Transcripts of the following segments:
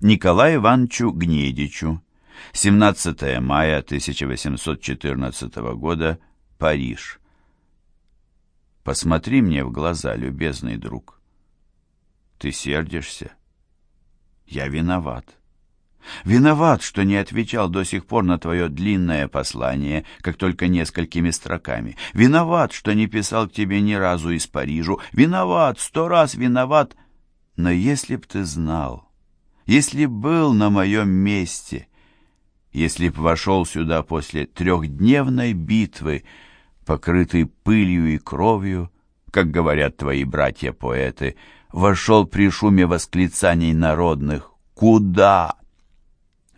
Николаю Ивановичу Гнедичу. 17 мая 1814 года. Париж. Посмотри мне в глаза, любезный друг. Ты сердишься? Я виноват. Виноват, что не отвечал до сих пор на твое длинное послание, как только несколькими строками. Виноват, что не писал к тебе ни разу из Парижу. Виноват, сто раз виноват. Но если б ты знал, если был на моем месте, если б вошел сюда после трехдневной битвы, покрытый пылью и кровью, как говорят твои братья-поэты, вошел при шуме восклицаний народных «Куда?»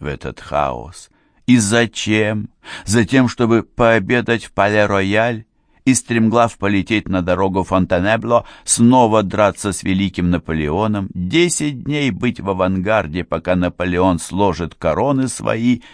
в этот хаос. И зачем? Затем, чтобы пообедать в Пале-Рояль и стремглав полететь на дорогу Фонтанебло, снова драться с великим Наполеоном, десять дней быть в авангарде, пока Наполеон сложит короны свои —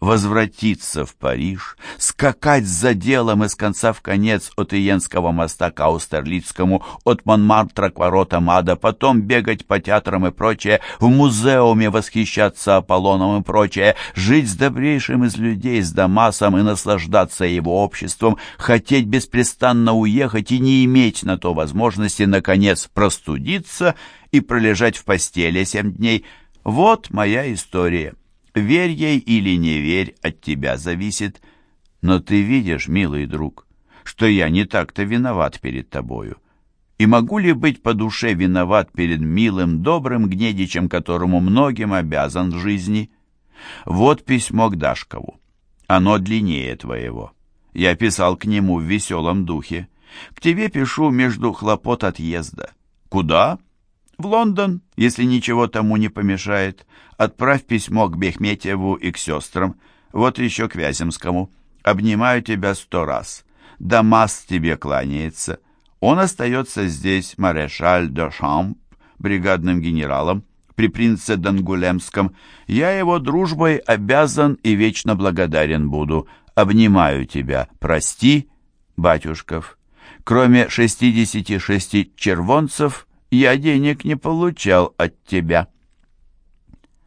возвратиться в Париж, скакать за делом из конца в конец от Иенского моста к Аустерлицкому, от Монмартра к воротам ада, потом бегать по театрам и прочее, в музеуме восхищаться Аполлоном и прочее, жить с добрейшим из людей, с Дамасом и наслаждаться его обществом, хотеть беспрестанно уехать и не иметь на то возможности, наконец, простудиться и пролежать в постели семь дней. Вот моя история. Верь ей или не верь, от тебя зависит. Но ты видишь, милый друг, что я не так-то виноват перед тобою. И могу ли быть по душе виноват перед милым, добрым Гнедичем, которому многим обязан в жизни? Вот письмо к Дашкову. Оно длиннее твоего. Я писал к нему в веселом духе. К тебе пишу между хлопот отъезда. Куда? В Лондон, если ничего тому не помешает. Отправь письмо к Бехметьеву и к сестрам. Вот еще к Вяземскому. Обнимаю тебя сто раз. Дамас тебе кланяется. Он остается здесь, марешаль де Шамп, бригадным генералом, при принце Дангулемском. Я его дружбой обязан и вечно благодарен буду. Обнимаю тебя. Прости, батюшков. Кроме шестидесяти шести червонцев, я денег не получал от тебя».